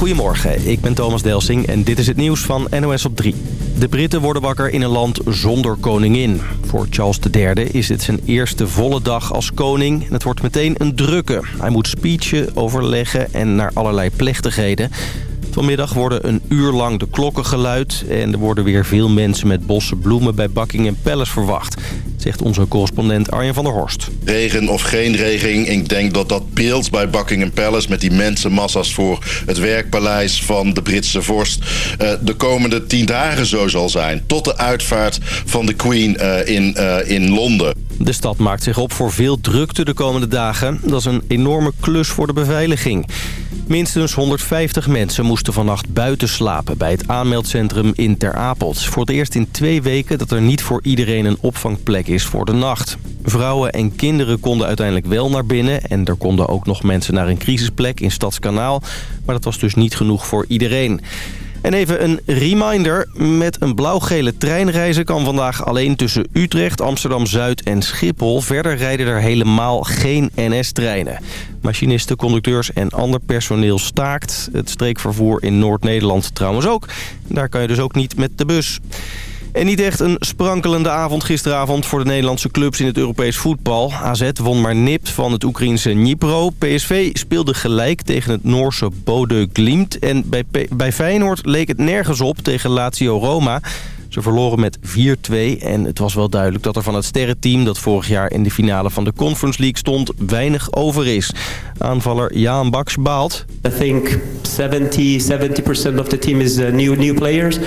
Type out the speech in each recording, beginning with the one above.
Goedemorgen, ik ben Thomas Delsing en dit is het nieuws van NOS op 3. De Britten worden wakker in een land zonder koningin. Voor Charles III is het zijn eerste volle dag als koning en het wordt meteen een drukke. Hij moet speechen, overleggen en naar allerlei plechtigheden. Vanmiddag worden een uur lang de klokken geluid... en er worden weer veel mensen met bossen bloemen bij Buckingham Palace verwacht... zegt onze correspondent Arjen van der Horst. Regen of geen regen, ik denk dat dat beeld bij Buckingham Palace... met die mensenmassa's voor het werkpaleis van de Britse vorst... Eh, de komende tien dagen zo zal zijn. Tot de uitvaart van de Queen eh, in, eh, in Londen. De stad maakt zich op voor veel drukte de komende dagen. Dat is een enorme klus voor de beveiliging. Minstens 150 mensen moesten vannacht buiten slapen bij het aanmeldcentrum in Ter Apelt. Voor het eerst in twee weken dat er niet voor iedereen een opvangplek is voor de nacht. Vrouwen en kinderen konden uiteindelijk wel naar binnen... en er konden ook nog mensen naar een crisisplek in Stadskanaal. Maar dat was dus niet genoeg voor iedereen. En even een reminder. Met een blauw-gele treinreizen kan vandaag alleen tussen Utrecht, Amsterdam-Zuid en Schiphol. Verder rijden er helemaal geen NS-treinen. Machinisten, conducteurs en ander personeel staakt. Het streekvervoer in Noord-Nederland trouwens ook. Daar kan je dus ook niet met de bus. En niet echt een sprankelende avond gisteravond voor de Nederlandse clubs in het Europees voetbal. AZ won maar nipt van het Oekraïense Dnipro. PSV speelde gelijk tegen het Noorse Bodø Glimt. En bij, bij Feyenoord leek het nergens op tegen Lazio Roma. Ze verloren met 4-2 en het was wel duidelijk dat er van het sterrenteam... dat vorig jaar in de finale van de Conference League stond, weinig over is. Aanvaller Jaan Baks baalt. I think 70, 70% of the team is uh, new, new players.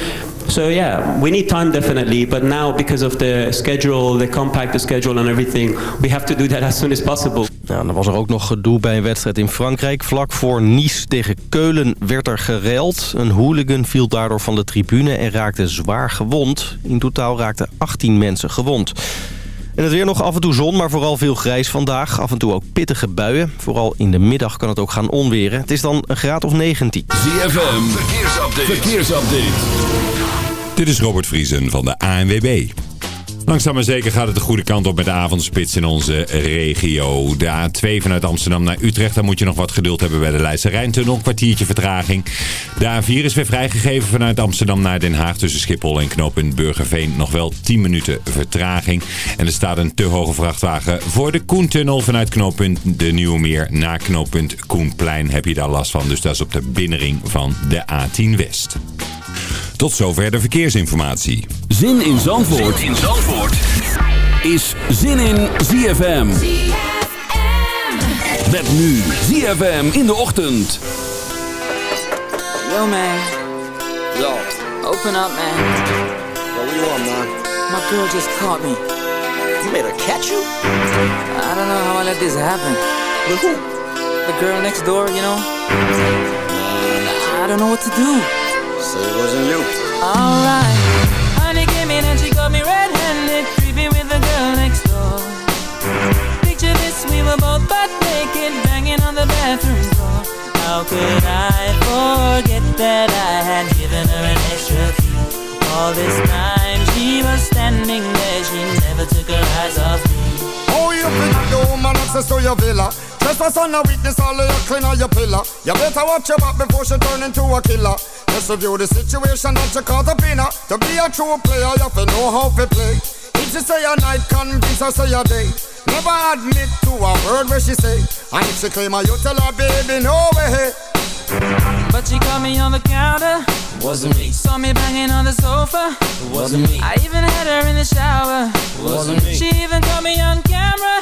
So yeah, we need time definitely, but now because of the schedule, the compact schedule and everything, we have to do that as soon as possible. Nou, dan was er ook nog gedoe bij een wedstrijd in Frankrijk. Vlak voor Nice tegen Keulen werd er gereld. Een hooligan viel daardoor van de tribune en raakte zwaar gewond. In totaal raakten 18 mensen gewond. En het weer nog af en toe zon, maar vooral veel grijs vandaag. Af en toe ook pittige buien. Vooral in de middag kan het ook gaan onweren. Het is dan een graad of 19. ZFM, verkeersupdate. verkeersupdate. Dit is Robert Vriesen van de ANWB. Langzaam maar zeker gaat het de goede kant op met de avondspits in onze regio. De A2 vanuit Amsterdam naar Utrecht, daar moet je nog wat geduld hebben bij de Leidse Rijntunnel. Kwartiertje vertraging. De A4 is weer vrijgegeven vanuit Amsterdam naar Den Haag tussen Schiphol en knooppunt Burgerveen. Nog wel 10 minuten vertraging. En er staat een te hoge vrachtwagen voor de Koentunnel vanuit knooppunt De Nieuwe Meer naar knooppunt Koenplein. Heb je daar last van, dus dat is op de binnenring van de A10 West. Tot zover de verkeersinformatie. Zin in Zandvoort, zin in Zandvoort. is Zin in ZFM. Met nu ZFM in de ochtend. Yo man. Yo. Open up man. Yo, what you want man? My girl just caught me. You made her catch you? I don't know how I let this happen. With who? The girl next door, you know? I don't know what to do. So it wasn't you. Alright. Honey came in and she got me red-handed, creepy with the girl next door. Picture this, we were both butt naked, banging on the bathroom floor. How could I forget that I had given her an extra key? All this time she was standing there, she never took her eyes off me. Oh, you think the woman access to your villa? Trespass on a witness, all of your clean on your pillar. You better watch your back before she turn into a killer. Just review the situation that you caught up in To be a true player, you have to know how to play. If she say a night, convince her say a day. Never admit to a word where she say. And if she claim her, you tell her, baby, no way. But she caught me on the counter. Wasn't me. Saw me banging on the sofa. Wasn't me. I even had her in the shower. Wasn't me. She even caught me on camera.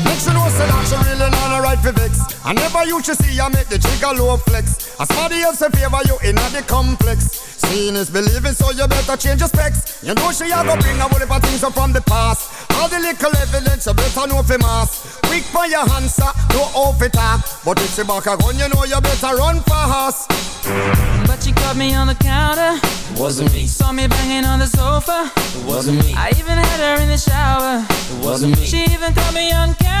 Make know say really not the right for vex. I never you to see I make the jigger low flex. As somebody else favor you in a the complex. Seeing is believing, so you better change your specs. You know she a go bring a whole heap of things up from the past. All the little evidence you better know for mass. Quick for your answer, no off it up. But if she back a gun, you know you better run fast. But she caught me on the counter. It wasn't me. Saw me banging on the sofa. It wasn't me. I even had her in the shower. It wasn't me. She even caught me on camera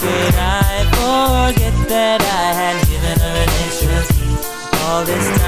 Could I forget that I had given her an extra key all this time?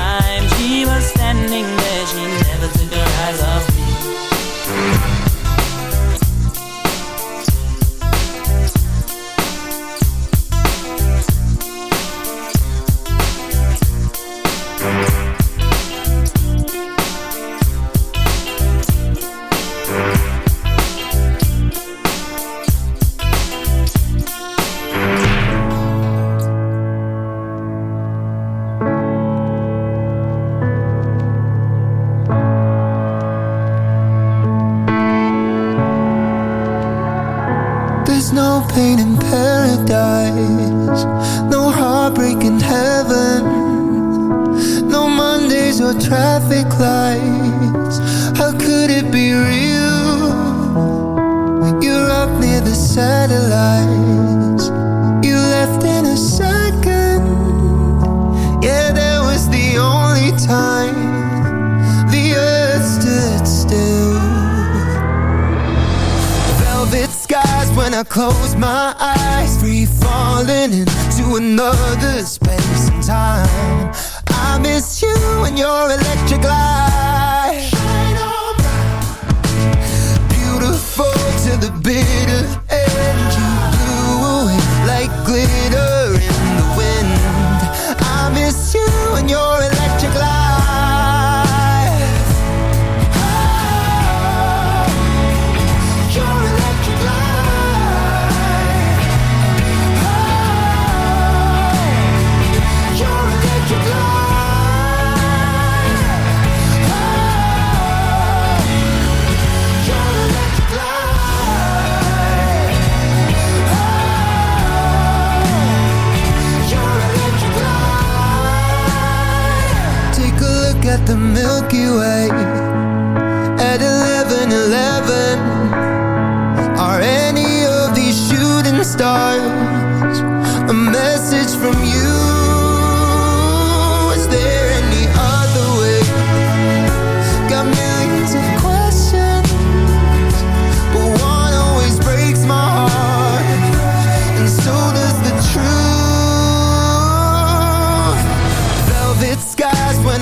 you're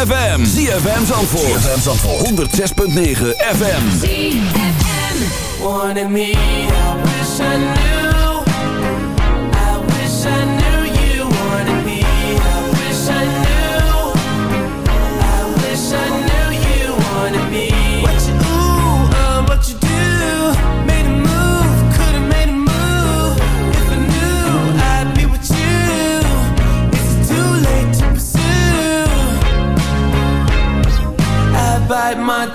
ZFM. ZFM Zandvoort. ZFM Zandvoort. 106.9 FM. ZFM. Wanted me, I wish I knew.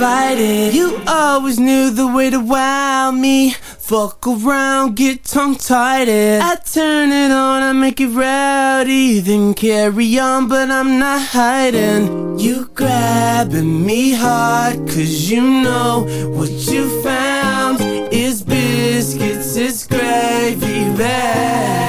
invited. You always knew the way to wow me. Fuck around, get tongue tied. I turn it on, I make it rowdy. Then carry on, but I'm not hiding. You grabbing me hard, cause you know what you found is biscuits, is gravy bag.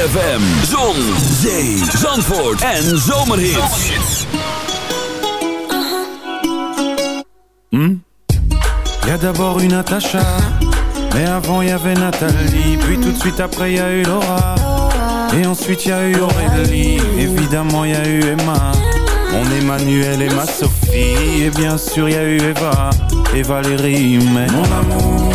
ZFM. Zon, zee, zandvoort en zomerhits. Hmm? Y a d'abord eu Natacha, mais avant y avait Nathalie, puis tout de suite après y a eu Laura, et ensuite y a eu Aurélie, évidemment y a eu Emma, mon Emmanuel et ma Sophie, et bien sûr y a eu Eva et Valérie, mais mon amour,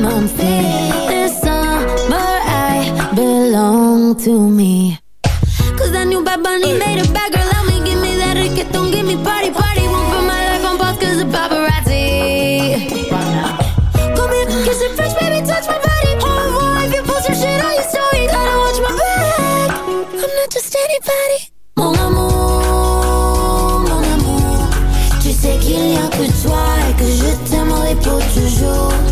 I'm free. This summer I belong to me. Cause that new Bad Bunny made a bad girl out me. Give me that reggaeton, give me party, party. Won't put my life on pause cause of paparazzi. Come here, kiss it fresh, baby, touch my body. Au revoir, if you post your shit on your story, gotta watch my back. I'm not just anybody. Mon amour, mon amour, tu sais qu'il n'y a que toi et que je t'aimerai pour toujours.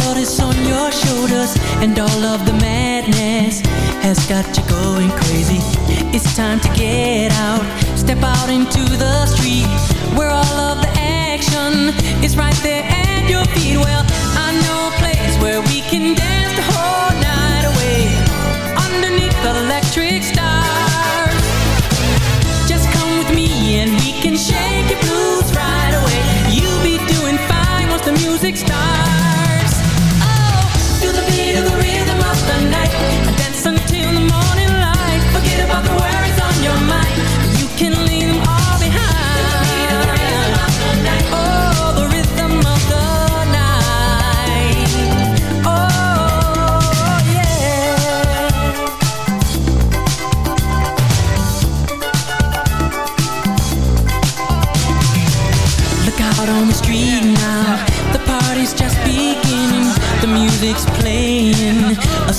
World is on your shoulders and all of the madness has got you going crazy. It's time to get out, step out into the street where all of the action is right there at your feet. Well, I know a place where we can dance the whole night away underneath the electric stars. Just come with me and we can shake your blues right away. You'll be doing fine once the music starts.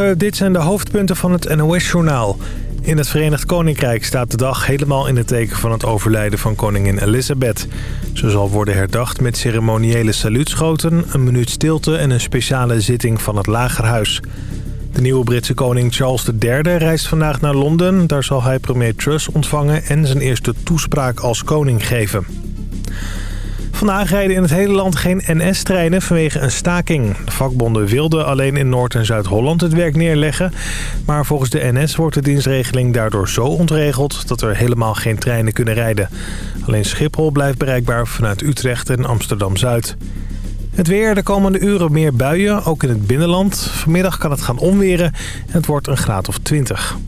Dit zijn de hoofdpunten van het NOS-journaal. In het Verenigd Koninkrijk staat de dag helemaal in het teken van het overlijden van koningin Elizabeth. Ze zal worden herdacht met ceremoniële saluutschoten, een minuut stilte en een speciale zitting van het Lagerhuis. De nieuwe Britse koning Charles III reist vandaag naar Londen. Daar zal hij premier Truss ontvangen en zijn eerste toespraak als koning geven. Vandaag rijden in het hele land geen NS-treinen vanwege een staking. De vakbonden wilden alleen in Noord- en Zuid-Holland het werk neerleggen. Maar volgens de NS wordt de dienstregeling daardoor zo ontregeld... dat er helemaal geen treinen kunnen rijden. Alleen Schiphol blijft bereikbaar vanuit Utrecht en Amsterdam-Zuid. Het weer, de komende uren meer buien, ook in het binnenland. Vanmiddag kan het gaan onweren en het wordt een graad of 20.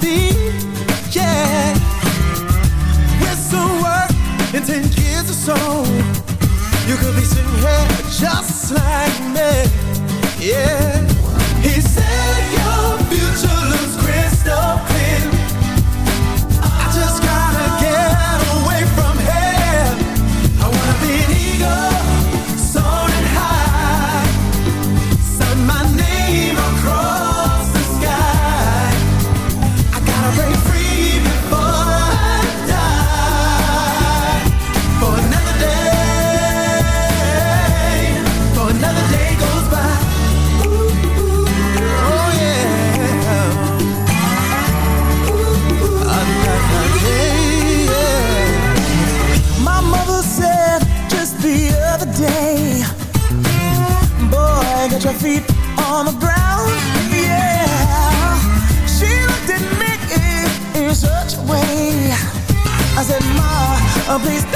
Be? Yeah, with some work in ten years or so, you could be just like me. Yeah, Please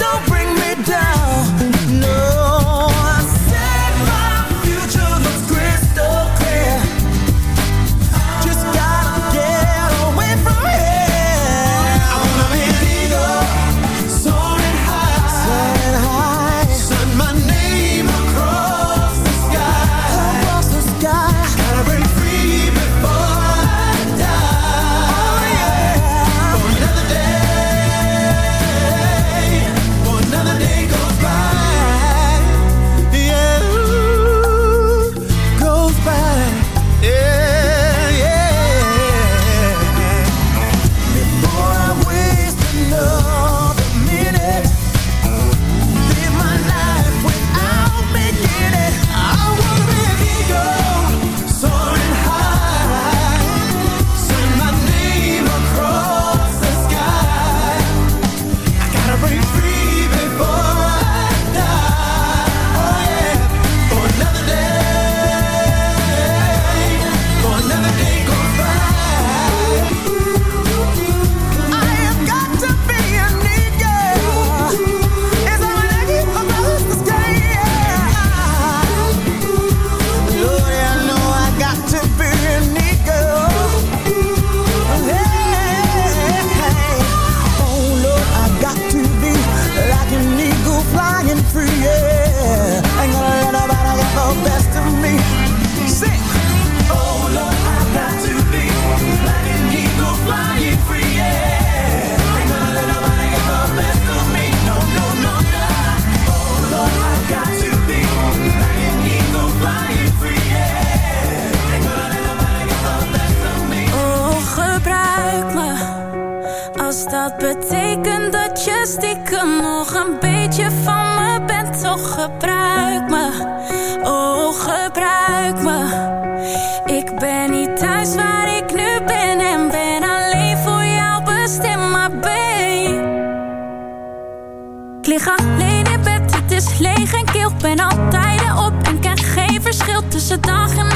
Tussen dag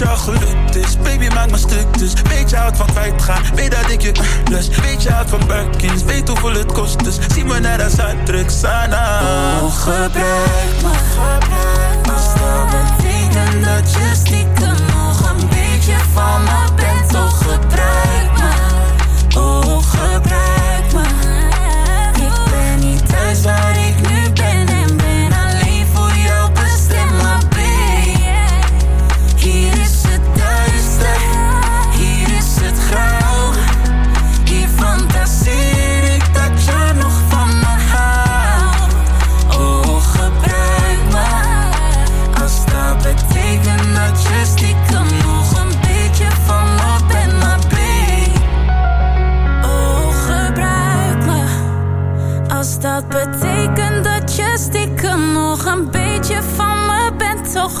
als jou gelukt is. Baby maak me stuk dus. Weet je uit van kwijtgaan? Weet dat ik je lust Weet je van Birkins Weet hoeveel het kost dus. Zie me naar de Zuid-Druk Sana Oh gebruik me Gebruik me Stel vinden dat je stiekem nog een beetje van me bent. Oh gebruik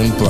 Santo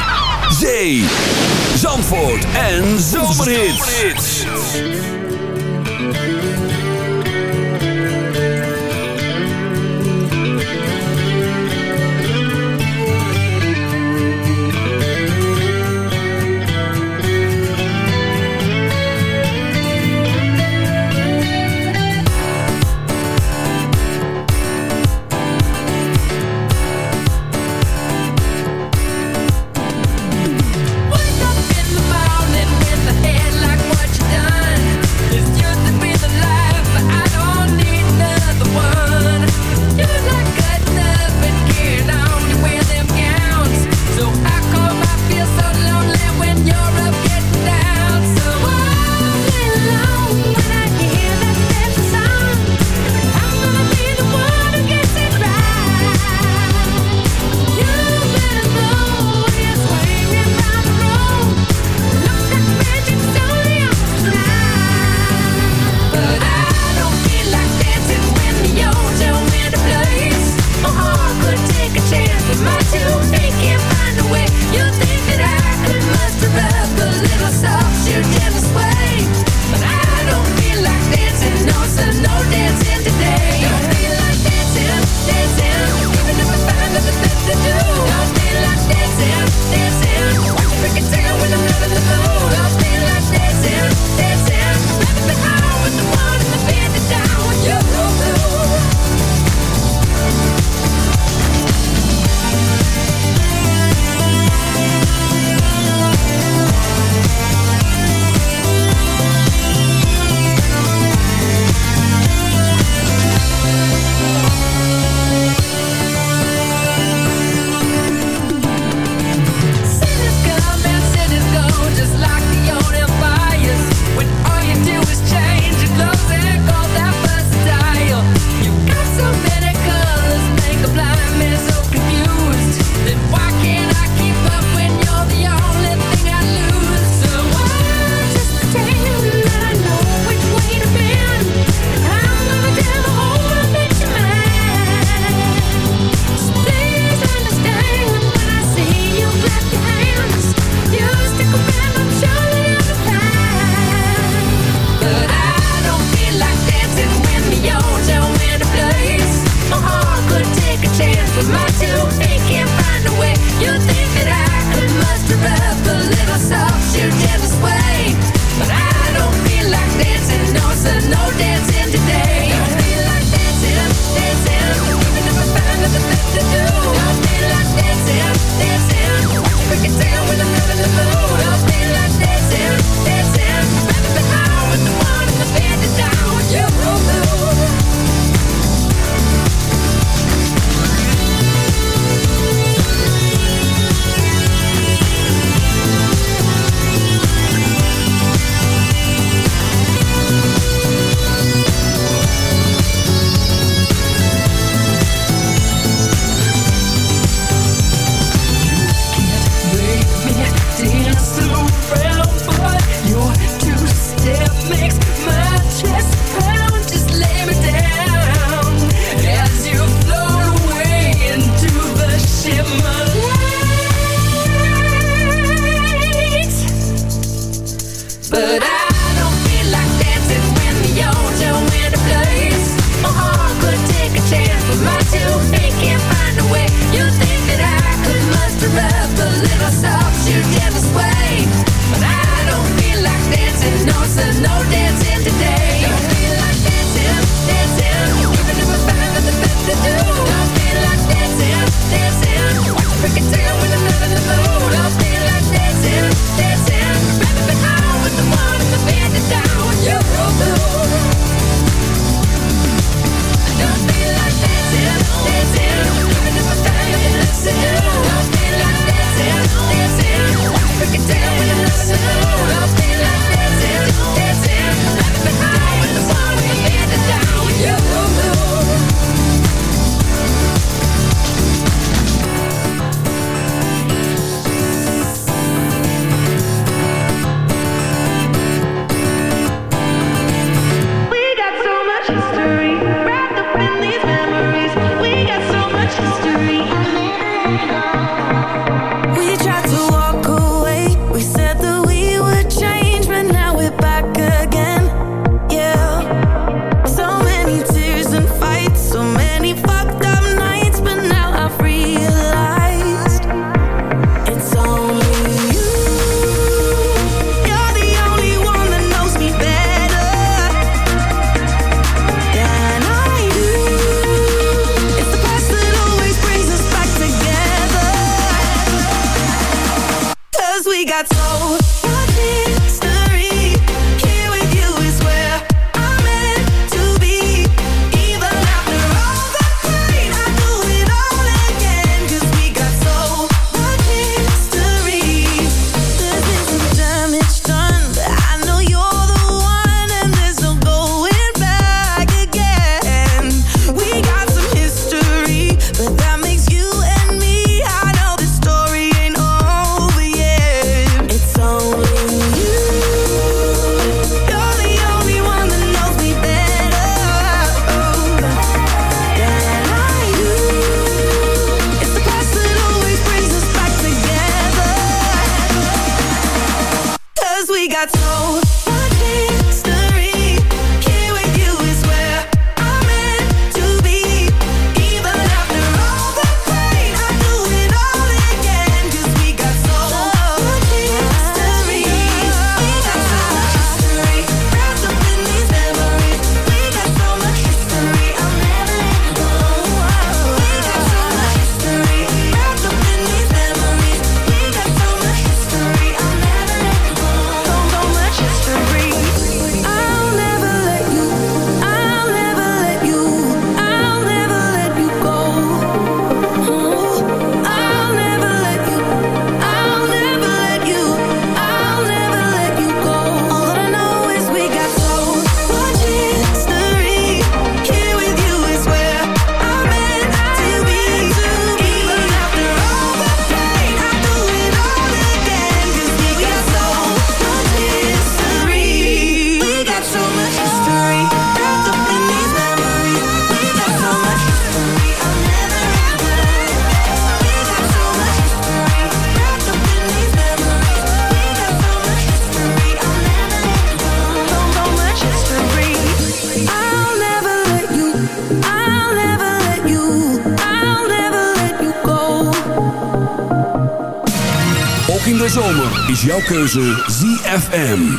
is jouw keuze ZFM.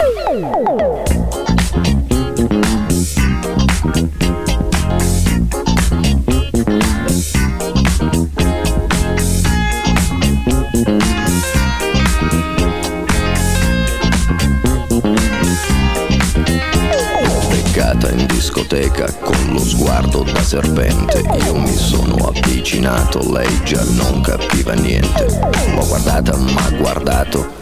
beccata in discoteca con lo sguardo da serpente Io mi sono avvicinato, lei già non capiva niente L'ho guardata, ma guardato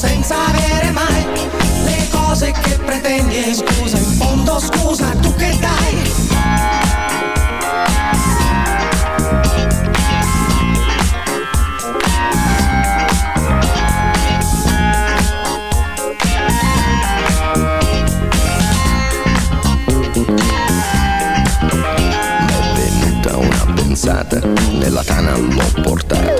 senza avere mai le cose che pretendi. E scusa in fondo scusa tu che dai? Una pensata, nella tana l'ho portata,